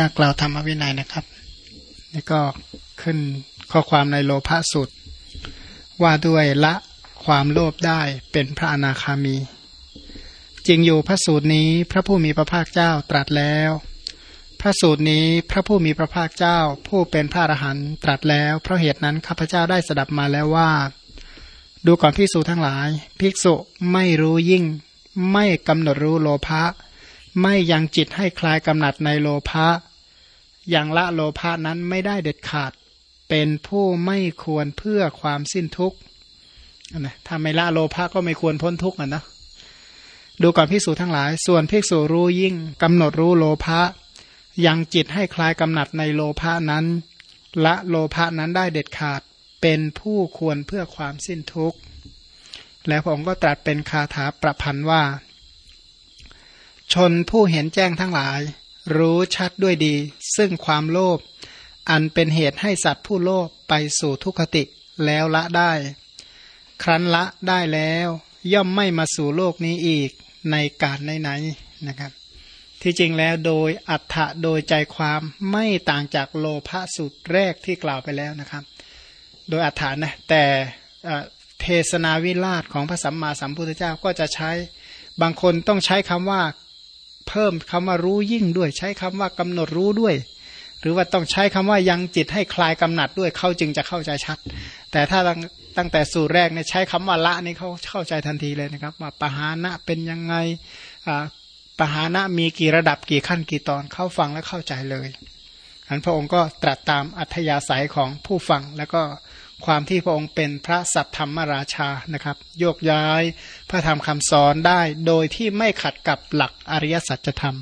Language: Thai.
ยากกล่าวธรรมวินัยนะครับ นี่ก็ขึ้นข้อความในโลภะสุดว่าด้วยละความโลภได้เป็นพระอนาคามี จริงอยู่พระสูตรนี้พระผู้มีพระภาคเจ้าตรัสแล้ว พระสูตรนี้พระผู้มีพระภาคเจ้าผู้เป็นพระอรหันต์ตรัสแล้ว เพราะเหตุนั้นข้าพเจ้าได้สดับมาแล้วว่า ดูก่อนภิกษุทั้งหลาย ภิกษุไม่รู้ยิ่งไม่กำหนดรู้โลภะ ไม่ยังจิตให้คลายกำหนัดในโลภะอย่างละโลภะนั้นไม่ได้เด็ดขาด เป็นผู้ไม่ควรเพื่อความสิ้นทุกข์นะถ้าไม่ละโลภะก็ไม่ควรพ้นทุกข์อะนะดูก่อนภิกษุทั้งหลาย ส่วนภิกษุรู้ยิ่งกำหนดรู้โลภะยังจิตให้คลายกำหนัดในโลภะนั้น ละโลภะนั้นได้เด็ดขาด เป็นผู้ควรเพื่อความสิ้นทุกข์ แล้วพระองค์ก็ตรัสเป็นคาถาประพันธ์ว่า ชนผู้เห็นแจ้งทั้งหลาย รู้ชัดด้วยดี ซึ่งความโลภอันเป็นเหตุให้สัตว์ผู้โลภไปสู่ทุกขติแล้วละได้ ครั้นละได้แล้ว ย่อมไม่มาสู่โลกนี้อีกในการไหนๆนะครับ ที่จริงแล้วโดยอัฏฐะโดยใจความไม่ต่างจากโลภะสุดแรกที่กล่าวไปแล้วนะครับ โดยอัฏฐานะแต่เทศนาวิราชของพระสัมมาสัมพุทธเจ้าก็จะใช้บางคนต้องใช้คำว่า เพิ่มคำว่ารู้ยิ่งด้วย ใช้คำว่ากำหนดรู้ด้วย หรือว่าต้องใช้คำว่ายังจิตให้คลายกำหนัดด้วยเขาจึงจะเข้าใจชัด แต่ถ้าตั้งแต่สูตรแรกเนี่ยใช้คำว่าละนี่เขาเข้าใจทันทีเลยนะครับ ว่าปหานะเป็นยังไงปหานะมีกี่ระดับกี่ขั้นกี่ตอนเข้าฟังและเข้าใจเลย อันพระองค์ก็ตรัสตามอัธยาศัยของผู้ฟัง แล้วก็ความที่พระองค์เป็นพระสัพธรรมราชานะครับ โยกย้ายพระธรรมคำสอนได้โดยที่ไม่ขัดกับหลักอริยสัจธรรม